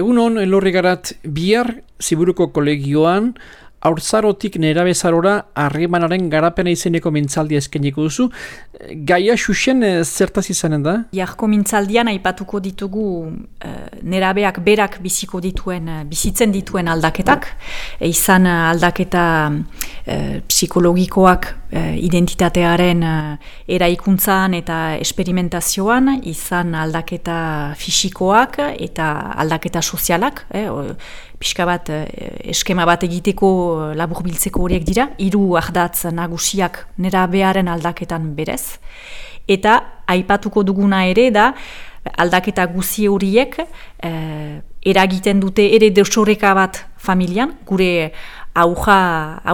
Egun hon, elorri garat, bihar, ziburuko kolegioan, aurtzarotik nera bezarora harremanaren garapena izeneko mintzaldia eskeniko duzu. Gaia xuxen eh, zertaz izanen da? Jarko mintzaldian aipatuko ditugu e, nerabeak berak biziko dituen, eh, bizitzen dituen aldaketak. izan aldaketa psikologikoak identitatearen eraikuntzan eta esperimentazioan, izan aldaketa fisikoak eta aldaketa sozialak. E, pixka bat eh, eskema bat egiteko eh, labur biltzeko horiek dira, hiru ahdatz nagusiak nera beharen aldaketan berez. Eta aipatuko duguna ere da aldaketa guzi horiek eh, eragiten dute ere desoreka bat familian, gure auja,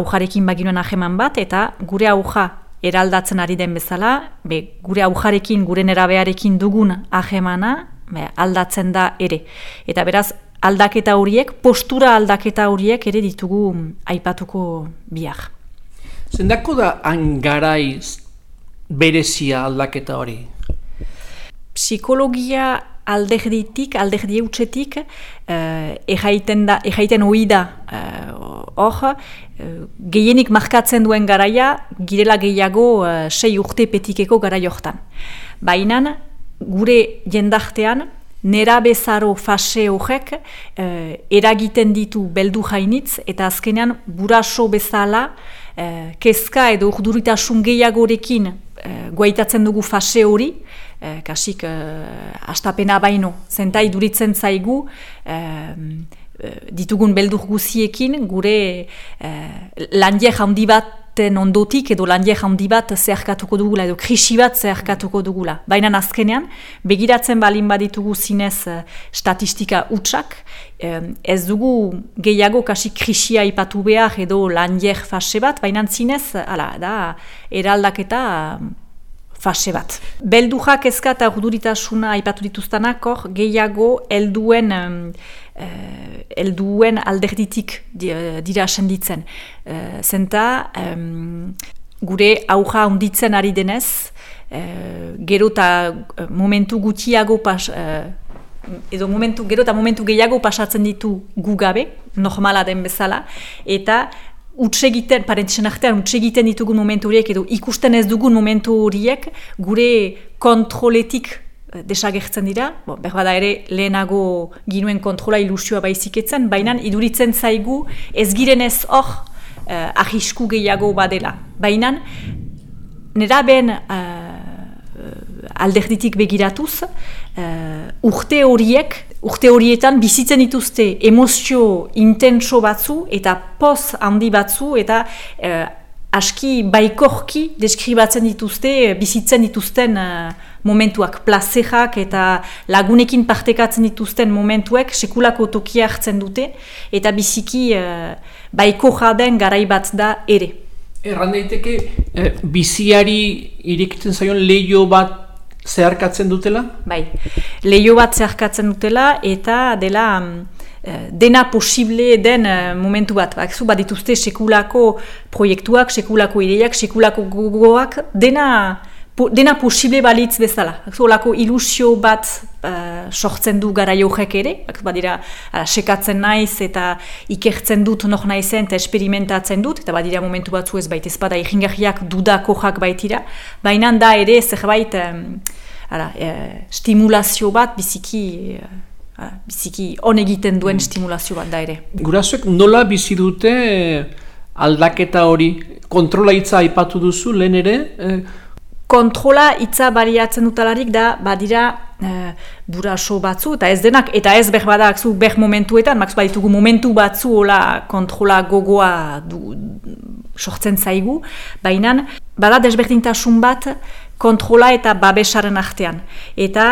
aujarekin baginoen aheman bat, eta gure auja eraldatzen ari den bezala, be, gure aujarekin, gure nerabearekin dugun ahemana, aldatzen da ere. Eta beraz, aldaketa horiek, postura aldaketa horiek ere ditugu aipatuko bihar. Zendako da angaraiz berezia aldaketa hori? Psikologia aldehditik, aldehdie utxetik, eh, da, ejaiten hoi da, eh, hor, eh, gehienik markatzen duen garaia, girela gehiago eh, sei urte petikeko gara jortan. Baina, gure jendartean, nera bezaro fase horrek eh, eragiten ditu beldu jainitz eta azkenean buraso bezala eh, kezka edo urduritasun gehiagorekin eh, guaitatzen dugu fase hori, eh, kasik eh, astapena baino, zentai duritzen zaigu, eh, ditugun beldur guziekin, gure eh, landiek handi bat baten ondotik edo landiek handi bat zeharkatuko dugula edo krisi bat zeharkatuko dugula. Baina azkenean, begiratzen balin baditugu zinez uh, statistika utxak, ez dugu gehiago kasi krisia ipatu behar edo landiek fase bat, baina zinez, ala, da, eraldaketa fase bat. Beldujak ezka eta urduritasuna aipatu dituztanak, gehiago helduen uh, elduen alderditik eh, dira senditzen. Uh, zenta, gure auja onditzen ari denez, uh, gero eta momentu gutxiago pas, edo momentu, gero eta momentu gehiago pasatzen ditu gu gabe, normala den bezala, eta utsegiten, parentzen artean, utsegiten ditugun momentu horiek, edo ikusten ez dugun momentu horiek, gure kontroletik desagertzen dira, bo, berbada ere lehenago ginuen kontrola ilusioa baiziketzen, baina iduritzen zaigu ez giren ez hor uh, ahisku gehiago badela. Baina nera ben uh, alderditik begiratuz, uh, urte horiek, urte horietan bizitzen dituzte emozio intenso batzu eta poz handi batzu eta aski baikorki deskribatzen dituzte, bizitzen dituzten uh, momentuak, plazejak eta lagunekin partekatzen dituzten momentuek sekulako tokia hartzen dute eta biziki uh, baiko jaden garai bat da ere. Erran daiteke, eh, biziari irekiten zaion lehio bat zeharkatzen dutela? Bai, lehio bat zeharkatzen dutela eta dela... Um, Eh, dena posible den uh, momentu bat. Bakzu, bat dituzte sekulako proiektuak, sekulako ideiak, sekulako gogoak, dena, po, dena posible balitz bezala. Bakzu, olako ilusio bat uh, sortzen du gara johek ere, badira, ara, sekatzen naiz eta ikertzen dut nok naizen eta esperimentatzen dut, eta badira momentu batzu ez baita ezpada irringarriak dudako jak baitira, baina da ere zerbait um, ara, stimulazio bat biziki Ah, biziki on egiten duen stimulazio bat da ere. Gurasoek nola bizi dute eh, aldaketa hori? Kontrola hitza aipatu duzu lehen ere? Eh? Kontrola hitza bariatzen dutalarik da badira eh, buraso batzu eta ez denak eta ez ber badak zu ber momentuetan max baditugu momentu batzu hola kontrola gogoa du, sortzen zaigu. Baina bada desberdintasun bat kontrola eta babesaren artean. Eta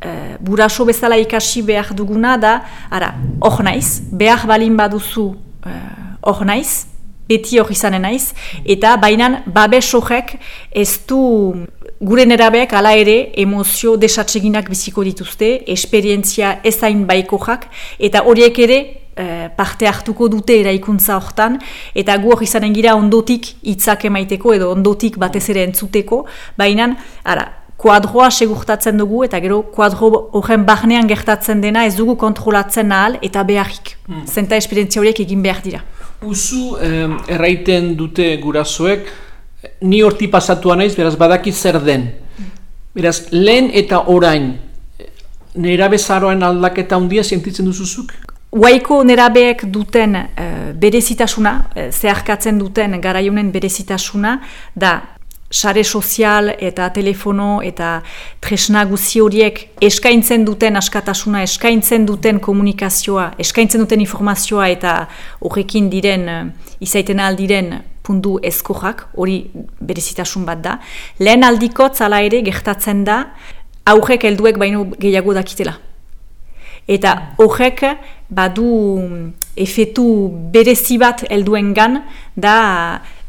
e, buraso bezala ikasi behar duguna da, ara, hor naiz, behar balin baduzu eh, hor uh, naiz, beti hor izanen naiz, eta bainan babes horrek ez du gure nerabeak ala ere emozio desatseginak biziko dituzte, esperientzia ezain baiko jak, eta horiek ere eh, parte hartuko dute eraikuntza hortan, eta gu hor izanen gira ondotik hitzak emaiteko, edo ondotik batez ere entzuteko, baina, ara, kuadroa segurtatzen dugu eta gero kuadro horren barnean gertatzen dena ez dugu kontrolatzen ahal eta beharrik. Hmm. Zenta esperientzia horiek egin behar dira. Uzu eh, erraiten dute gurasoek, ni horti pasatua naiz, beraz badaki zer den. Beraz, lehen eta orain, nera bezaroen aldaketa handia sentitzen duzuzuk? Waiko nerabeek duten uh, berezitasuna, uh, zeharkatzen duten garaiunen berezitasuna, da sare sozial eta telefono eta tresna guzi horiek eskaintzen duten askatasuna, eskaintzen duten komunikazioa, eskaintzen duten informazioa eta horrekin diren, uh, izaiten aldiren pundu eskorrak, hori berezitasun bat da. Lehen aldiko zala ere gertatzen da, aurrek helduek baino gehiago dakitela. Eta horrek badu efetu berezi bat helduen gan, da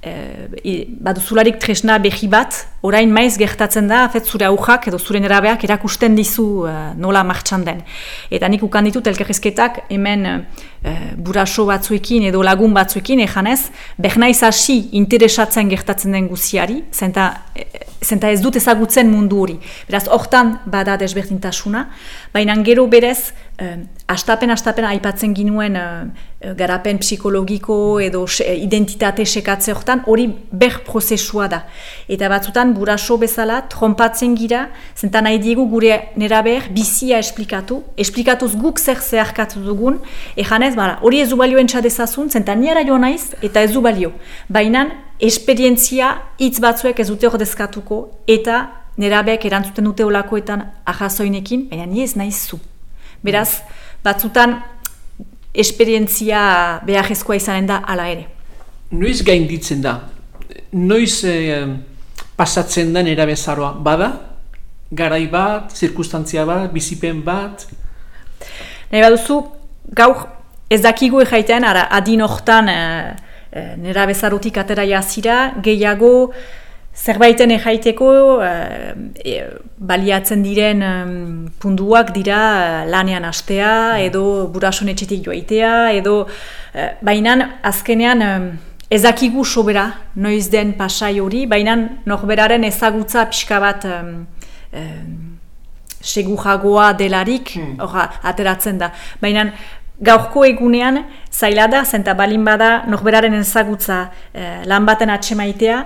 e, baduzularik tresna behi bat, orain maiz gertatzen da, afet zure aujak edo zure nerabeak erakusten dizu uh, nola martxan den. Eta nik ukan ditut elkerrezketak hemen uh, buraso batzuekin edo lagun batzuekin, ejanez, behnaiz hasi interesatzen gertatzen den guziari, zenta, zenta ez dut ezagutzen mundu hori. Beraz, hortan bada desberdintasuna, baina gero berez, astapen astapen aipatzen ginuen uh, garapen psikologiko edo identitate sekatze hortan hori ber prozesua da. Eta batzutan buraso bezala trompatzen gira, zentan nahi diegu gure nera ber bizia esplikatu, esplikatuz guk zer zeharkatu dugun, ejanez, hori ez du balio entxadezazun, zentan joan naiz eta ez du balio. Baina esperientzia hitz batzuek ez dute ordezkatuko eta nerabeak erantzuten dute olakoetan ahazoinekin, baina ni ez naiz zu. Beraz, batzutan esperientzia beharrezkoa izanen da ala ere. Noiz gainditzen da? Noiz eh, pasatzen den erabezaroa? Bada? Garai bat? Zirkustantzia bat? Bizipen bat? Nahi baduzu, gaur ez dakigu egaitean, ara adin hortan eh, eh, nera bezarotik atera jazira, gehiago Zerbaiten ejaiteko uh, e, baliatzen diren punduak dira uh, lanean astea edo burason etxetik joaitea edo uh, bainan azkenean ezakigu sobera noiz den pasai hori, bainan norberaren ezagutza pixka bat um, um, segujagoa delarik hmm. ateratzen da. Baina gaurko egunean zaila da, zenta balin bada norberaren ezagutza uh, lan baten atxemaitea,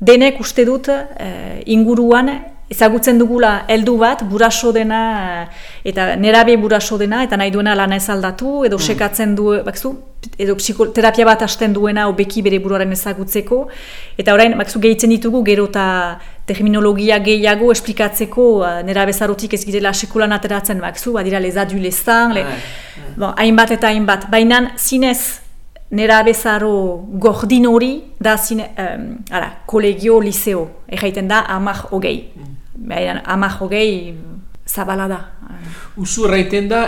denek uste dut eh, inguruan ezagutzen dugula heldu bat buraso dena eh, eta nerabe buraso dena eta nahi duena lana ez aldatu edo mm. sekatzen du bakzu, edo psikoterapia bat hasten duena obeki bere buruaren ezagutzeko. Eta orain bakzu gehitzen ditugu gero eta terminologia gehiago esplikatzeko uh, nerabe zarotik ez girela sekulan ateratzen bakzu badira lezadu lezan le, bon, hainbat eta hainbat. Bainan zinez nera bezaro gordin hori da zine, um, ara, kolegio liseo, egiten da amak hogei. Mm. Amak hogei zabala da. Usu erraiten da,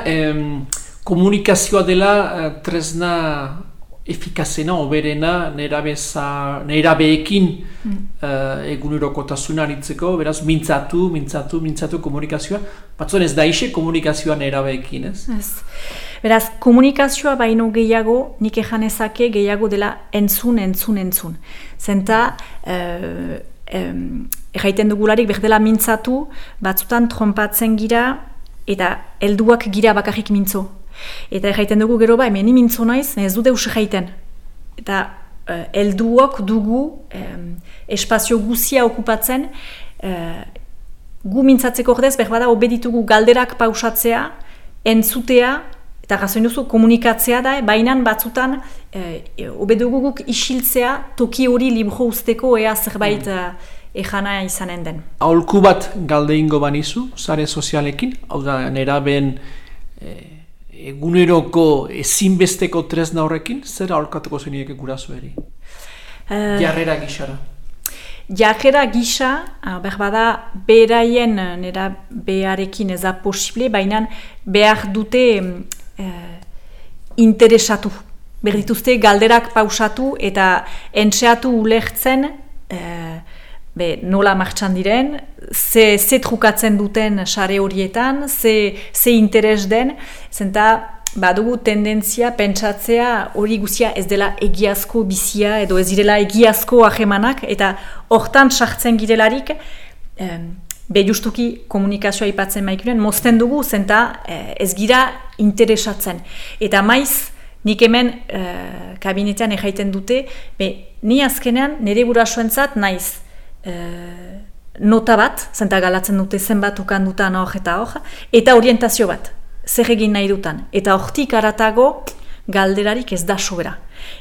komunikazioa dela uh, tresna efikazena, oberena, nera, beza, nera beekin mm. uh, egunerokotasuna aritzeko, beraz, mintzatu, mintzatu, mintzatu komunikazioa. Batzuen ez da ise komunikazioa nera beekin, ez? Ez. Beraz, komunikazioa baino gehiago, nik ejan ezake gehiago dela entzun, entzun, entzun. Zenta, uh, um, erraiten dugularik berdela mintzatu, batzutan trompatzen gira, eta helduak gira bakarrik mintzo. Eta erraiten dugu gero ba, hemen mintzo naiz, ez du deus erraiten. Eta uh, helduok dugu um, espazio guzia okupatzen, uh, gu mintzatzeko ordez, berbada obeditugu galderak pausatzea, entzutea, Eta gazoin duzu, komunikatzea da, bainan batzutan, e, obeduguguk isiltzea, toki hori libro usteko ea zerbait mm. ejana izanen den. Aholku bat galde ingo banizu, zare sozialekin, hau da, nera ben e, eguneroko ezinbesteko tresna horrekin, zer aholkatuko zeniek guraso eri? Uh, Jarrera gixara. Jarrera gisa, berbada, beraien nera beharekin ez da posible, baina behar dute uh, interesatu. Berdituzte galderak pausatu eta entxeatu ulertzen uh, be, nola martxan diren, ze, ze trukatzen duten sare horietan, ze, ze interes den, zenta badugu tendentzia pentsatzea hori guzia ez dela egiazko bizia edo ez direla egiazko ahemanak eta hortan sartzen girelarik be justuki komunikazioa ipatzen maikunen, mozten dugu zenta eh, ez gira interesatzen. Eta maiz, nik hemen eh, kabinetean egaiten dute, be, ni azkenean nire gurasoentzat naiz eh, nota bat, zenta galatzen dute zenbat ukan dutan hor eta hor, eta orientazio bat, zer egin nahi dutan. Eta hortik aratago galderarik ez da sobera.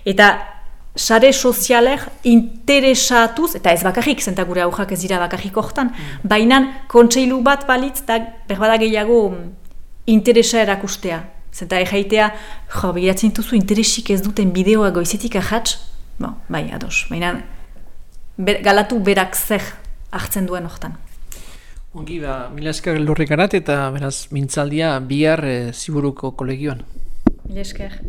Eta sare sozialer interesatuz, eta ez bakarrik, zenta gure aujak ez dira bakarrik hortan, mm. baina kontseilu bat balitz, da berbada gehiago mm, interesa erakustea. Zenta egeitea, jo, begiratzen duzu interesik ez duten bideoa goizetik ahats, bo, bai, ados, baina ber, galatu berak zer hartzen duen hortan. Ongi, ba, mila esker lurrik eta beraz, mintzaldia bihar e, ziburuko kolegioan. Mila esker.